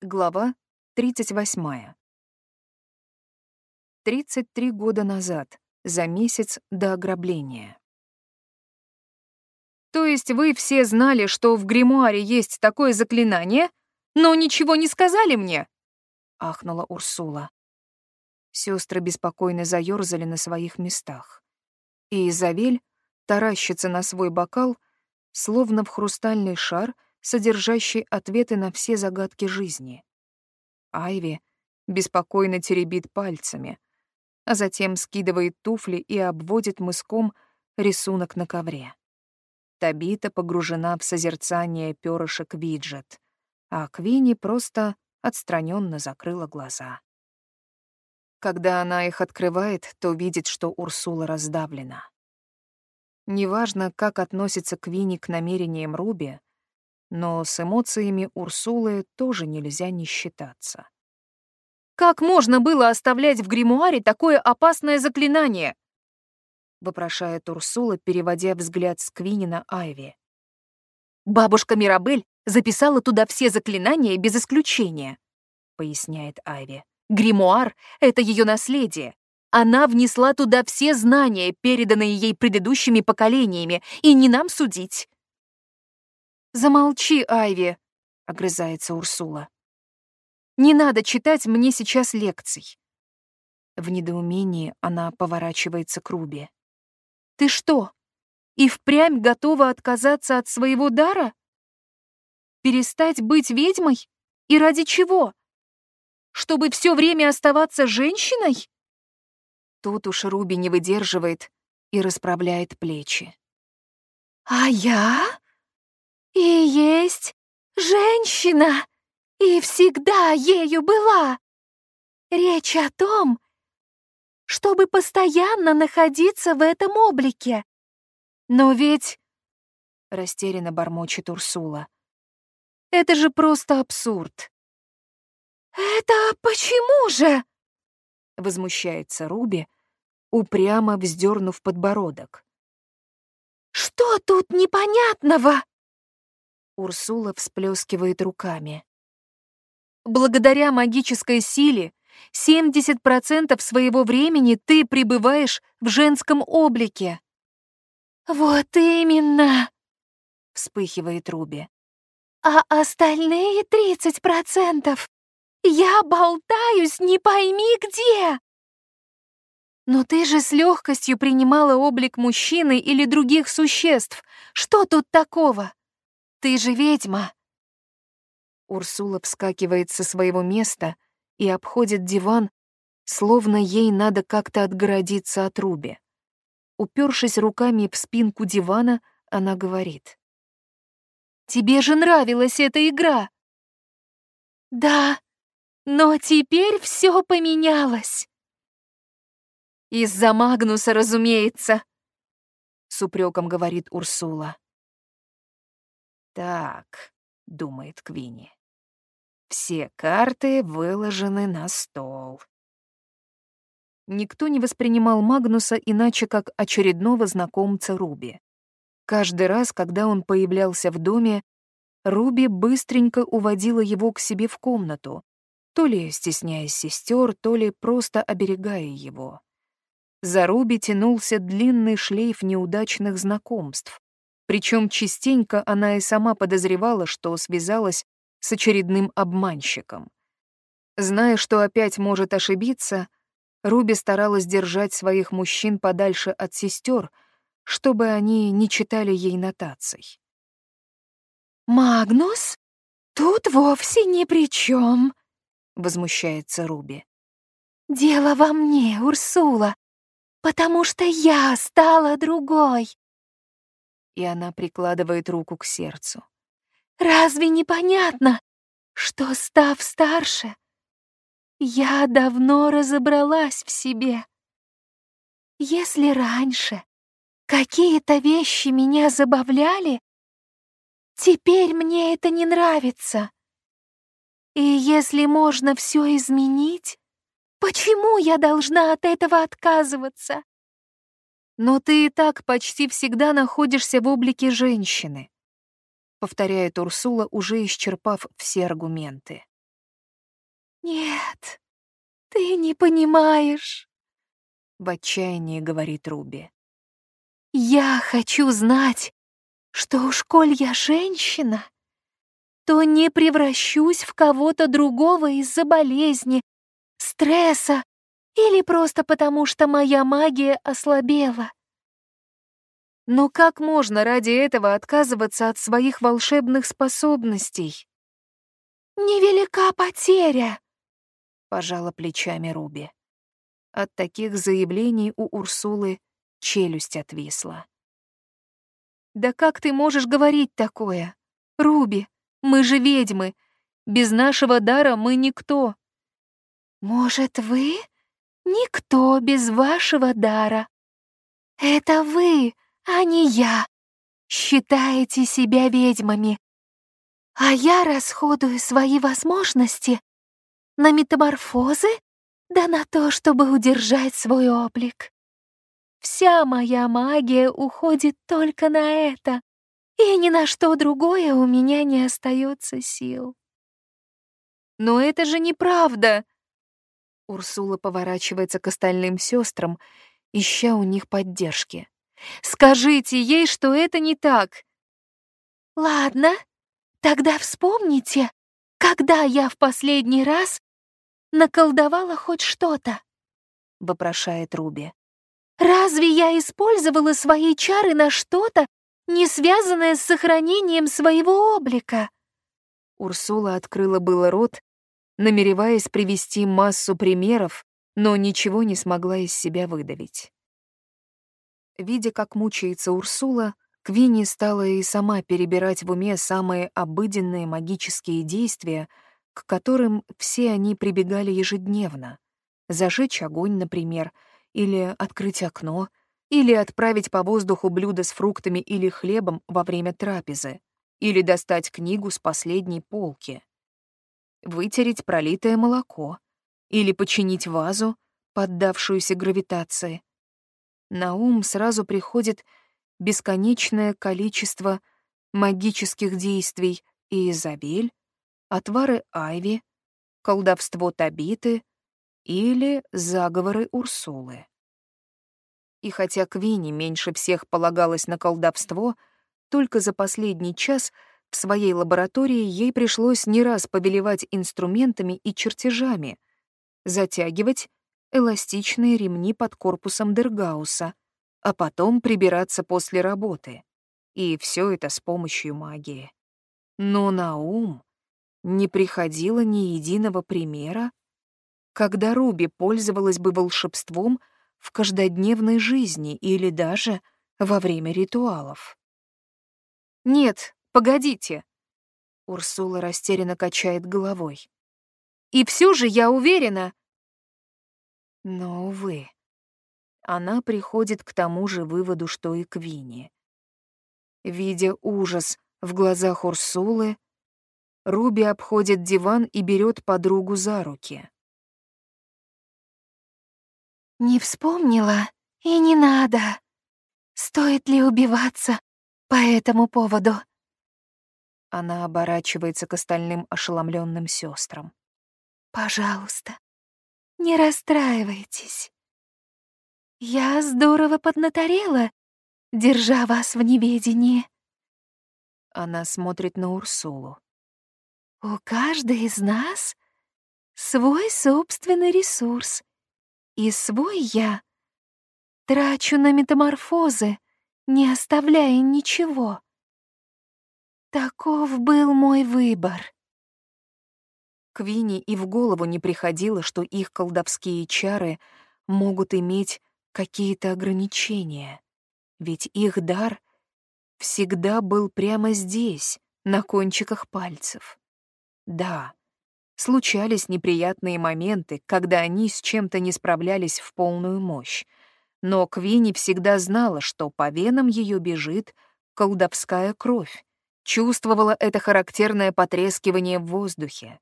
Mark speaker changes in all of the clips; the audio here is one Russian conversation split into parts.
Speaker 1: Глава 38. 33 года назад, за месяц до ограбления.
Speaker 2: То есть вы все знали, что в гримуаре есть такое заклинание, но ничего не сказали мне?
Speaker 1: Ахнула Урсула. Сестры беспокойно заёрзали на своих местах. И Изавель таращится на свой бокал, словно в хрустальный шар — содержащий ответы на все загадки жизни. Айви беспокойно теребит пальцами, а затем скидывает туфли и обводит мыском рисунок на ковре. Табита погружена в созерцание перышек виджет, а Квини просто отстраненно закрыла глаза. Когда она их открывает, то видит, что Урсула раздавлена. Неважно, как относится Квини к намерениям Руби, но с эмоциями Урсулы тоже нельзя не считаться.
Speaker 2: «Как можно было оставлять в гримуаре такое опасное заклинание?»
Speaker 1: — вопрошает Урсула, переводя взгляд с Квини на Айви.
Speaker 2: «Бабушка Мирабель записала туда все заклинания без исключения», — поясняет Айви. «Гримуар — это ее наследие. Она внесла туда все знания, переданные ей предыдущими поколениями, и не нам судить.
Speaker 1: «Замолчи, Айви!» — огрызается Урсула. «Не надо читать мне сейчас лекций». В недоумении она поворачивается к Руби.
Speaker 2: «Ты что, и впрямь готова отказаться от своего дара? Перестать быть ведьмой? И ради чего? Чтобы все время оставаться женщиной?»
Speaker 1: Тут уж Руби не выдерживает и расправляет плечи.
Speaker 3: «А я?» И есть женщина, и всегда ею была. Речь о том, чтобы постоянно находиться в этом облике. Но ведь...
Speaker 1: Растерянно бормочет Урсула. Это же просто абсурд.
Speaker 3: Это почему же?
Speaker 1: Возмущается Руби, упрямо вздернув подбородок.
Speaker 3: Что тут непонятного?
Speaker 1: Урсула всплескивает руками.
Speaker 2: Благодаря магической силе 70% своего времени ты пребываешь в женском облике.
Speaker 3: Вот именно,
Speaker 1: вспыхивает Руби.
Speaker 3: А остальные 30% я болтаюсь не пойми где.
Speaker 2: Но ты же с легкостью принимала облик мужчины или других существ. Что тут такого? Ты же ведьма!»
Speaker 1: Урсула вскакивает со своего места и обходит диван, словно ей надо как-то отгородиться от Руби. Упершись руками в спинку дивана, она говорит.
Speaker 2: «Тебе же нравилась эта игра!»
Speaker 3: «Да, но теперь все поменялось!»
Speaker 2: «Из-за Магнуса, разумеется!»
Speaker 1: — с упреком говорит Урсула. «Так», — думает Квинни, — «все карты выложены на стол». Никто не воспринимал Магнуса иначе, как очередного знакомца Руби. Каждый раз, когда он появлялся в доме, Руби быстренько уводила его к себе в комнату, то ли стесняясь сестер, то ли просто оберегая его. За Руби тянулся длинный шлейф неудачных знакомств, причем частенько она и сама подозревала, что связалась с очередным обманщиком. Зная, что опять может ошибиться, Руби старалась держать своих мужчин подальше от сестер, чтобы они не читали ей нотаций.
Speaker 3: «Магнус? Тут вовсе ни при чем, возмущается Руби. «Дело во мне, Урсула, потому что я стала другой
Speaker 1: и она прикладывает руку к сердцу.
Speaker 3: «Разве не понятно, что, став старше, я давно разобралась в себе? Если раньше какие-то вещи меня забавляли, теперь мне это не нравится. И если можно все изменить, почему я должна от этого отказываться?
Speaker 2: «Но ты и так почти всегда находишься в облике женщины», — повторяет Урсула, уже исчерпав все аргументы.
Speaker 3: «Нет, ты не понимаешь», —
Speaker 1: в отчаянии говорит Руби.
Speaker 3: «Я хочу знать, что уж коль я женщина, то не превращусь в кого-то другого из-за болезни, стресса или просто потому, что моя магия ослабела.
Speaker 1: Но как можно ради этого отказываться от своих волшебных способностей?
Speaker 3: «Невелика потеря», —
Speaker 1: пожала плечами Руби. От таких заявлений у Урсулы челюсть отвисла.
Speaker 2: «Да как ты можешь говорить такое? Руби, мы же ведьмы. Без нашего дара мы никто».
Speaker 3: «Может, вы никто без вашего дара? Это вы, а не я, считаете себя ведьмами, а я расходую свои возможности на метаморфозы, да на то, чтобы удержать свой облик. Вся моя магия уходит только на это, и ни на что другое у меня не остается сил.
Speaker 2: Но это же неправда.
Speaker 1: Урсула поворачивается к остальным сестрам, ища у них поддержки.
Speaker 2: Скажите ей, что это не так.
Speaker 3: Ладно, тогда вспомните, когда я в последний раз наколдовала хоть что-то?
Speaker 1: Вопрошает Руби.
Speaker 3: Разве я использовала свои чары на что-то, не связанное с сохранением своего облика?
Speaker 1: Урсула открыла было рот, намереваясь привести массу примеров, но ничего не смогла из себя выдавить. Видя, как мучается Урсула, Квинни стала и сама перебирать в уме самые обыденные магические действия, к которым все они прибегали ежедневно. Зажечь огонь, например, или открыть окно, или отправить по воздуху блюдо с фруктами или хлебом во время трапезы, или достать книгу с последней полки, вытереть пролитое молоко, или починить вазу, поддавшуюся гравитации. На ум сразу приходит бесконечное количество магических действий и Изабель, отвары Айви, колдовство Табиты или заговоры Урсулы. И хотя Квинни меньше всех полагалась на колдовство, только за последний час в своей лаборатории ей пришлось не раз повелевать инструментами и чертежами, затягивать эластичные ремни под корпусом Дергауса, а потом прибираться после работы. И все это с помощью магии. Но на ум не приходило ни единого примера, когда Руби пользовалась бы волшебством в каждодневной жизни или даже во время ритуалов.
Speaker 2: «Нет, погодите!»
Speaker 1: Урсула растерянно качает головой.
Speaker 2: «И все же я уверена!»
Speaker 1: Но, увы, она приходит к тому же выводу, что и Квинни. Видя ужас в глазах Урсулы, Руби обходит диван и берет подругу за руки.
Speaker 3: «Не вспомнила и не надо. Стоит ли убиваться по этому поводу?»
Speaker 1: Она оборачивается к остальным ошеломленным сестрам.
Speaker 3: «Пожалуйста, не расстраивайтесь. Я здорово поднаторела, держа вас в неведении.
Speaker 1: Она смотрит на Урсулу.
Speaker 3: У каждой из нас свой собственный ресурс. И свой я трачу на метаморфозы, не оставляя ничего. Таков был мой выбор.
Speaker 1: Квини и в голову не приходило, что их колдовские чары могут иметь какие-то ограничения. Ведь их дар всегда был прямо здесь, на кончиках пальцев. Да, случались неприятные моменты, когда они с чем-то не справлялись в полную мощь. Но Квини всегда знала, что по венам ее бежит колдовская кровь, чувствовала это характерное потрескивание в воздухе.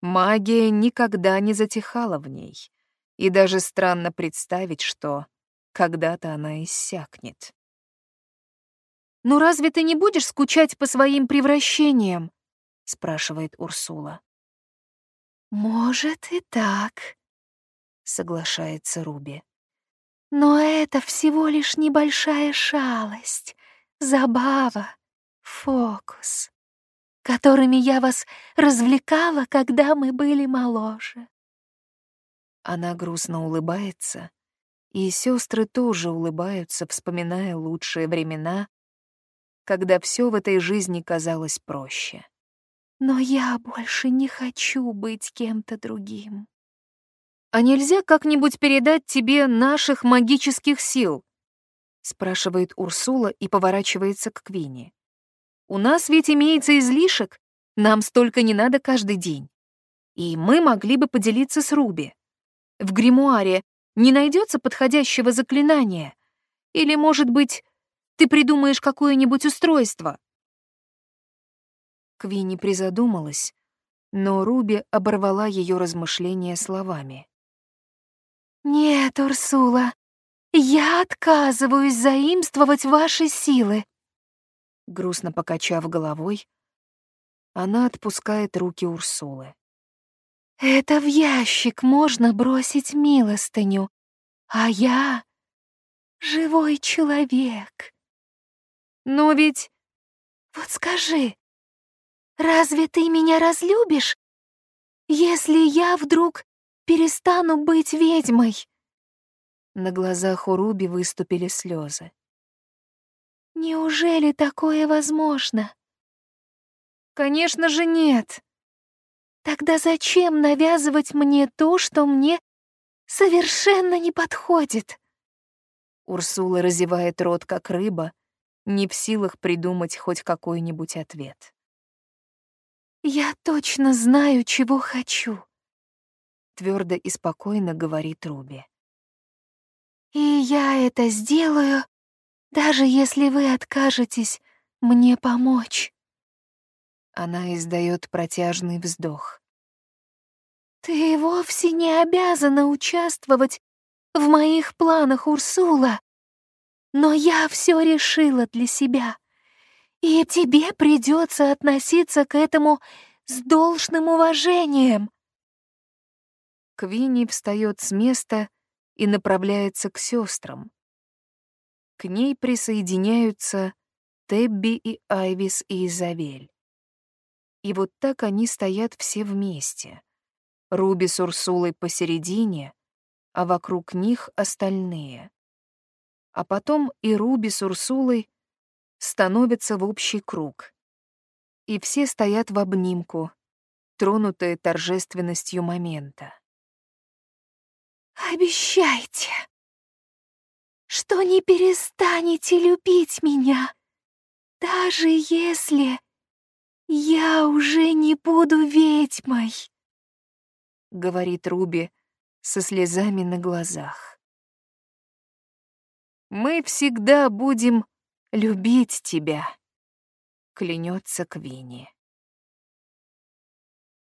Speaker 1: Магия никогда не затихала в ней, и даже странно представить, что когда-то она иссякнет.
Speaker 2: «Ну разве ты не будешь скучать по своим превращениям?» — спрашивает Урсула.
Speaker 3: «Может и так», —
Speaker 1: соглашается Руби.
Speaker 3: «Но это всего лишь небольшая шалость, забава, фокус, которыми я вас развлекала, когда мы были моложе».
Speaker 1: Она грустно улыбается, и сестры тоже улыбаются, вспоминая лучшие времена, когда все в этой жизни казалось проще.
Speaker 3: Но я больше не хочу быть кем-то другим.
Speaker 2: «А нельзя как-нибудь передать тебе наших магических сил?» — спрашивает Урсула и поворачивается к Квине. «У нас ведь имеется излишек, нам столько не надо каждый день. И мы могли бы поделиться с Руби. В гримуаре не найдется подходящего заклинания? Или, может быть, ты придумаешь какое-нибудь устройство?»
Speaker 1: Квинни призадумалась, но Руби оборвала ее размышления словами.
Speaker 3: «Нет, Урсула, я отказываюсь заимствовать ваши силы».
Speaker 1: Грустно покачав головой, она отпускает руки Урсулы.
Speaker 3: «Это в ящик можно бросить милостыню, а я — живой человек».
Speaker 2: «Но ведь...»
Speaker 3: «Вот скажи, Разве ты меня разлюбишь, если я вдруг перестану быть ведьмой?»
Speaker 1: На глазах у Руби выступили слезы.
Speaker 3: «Неужели такое возможно?»
Speaker 2: «Конечно же нет!»
Speaker 3: «Тогда зачем навязывать мне то, что мне совершенно не подходит?»
Speaker 1: Урсула разевает рот, как рыба, не в силах придумать хоть какой-нибудь ответ.
Speaker 3: «Я точно знаю, чего хочу», —
Speaker 1: твердо и спокойно говорит Руби.
Speaker 3: «И я это сделаю, даже если вы откажетесь мне помочь».
Speaker 1: Она издает протяжный вздох.
Speaker 3: «Ты вовсе не обязана участвовать в моих планах, Урсула, но я все решила для себя. И тебе придется относиться к этому с должным уважением.
Speaker 1: Квинни встает с места и направляется к сестрам. К ней присоединяются Тебби и Айвис и Изавель. И вот так они стоят все вместе. Руби с Урсулой посередине, а вокруг них остальные. А потом и Руби с Урсулой становятся в общий круг. И все стоят в обнимку, тронутые торжественностью момента.
Speaker 3: «Обещайте, что не перестанете любить меня, даже если я уже не буду ведьмой», —
Speaker 1: говорит Руби со слезами на глазах. «Мы всегда будем любить тебя», — клянется Квинни.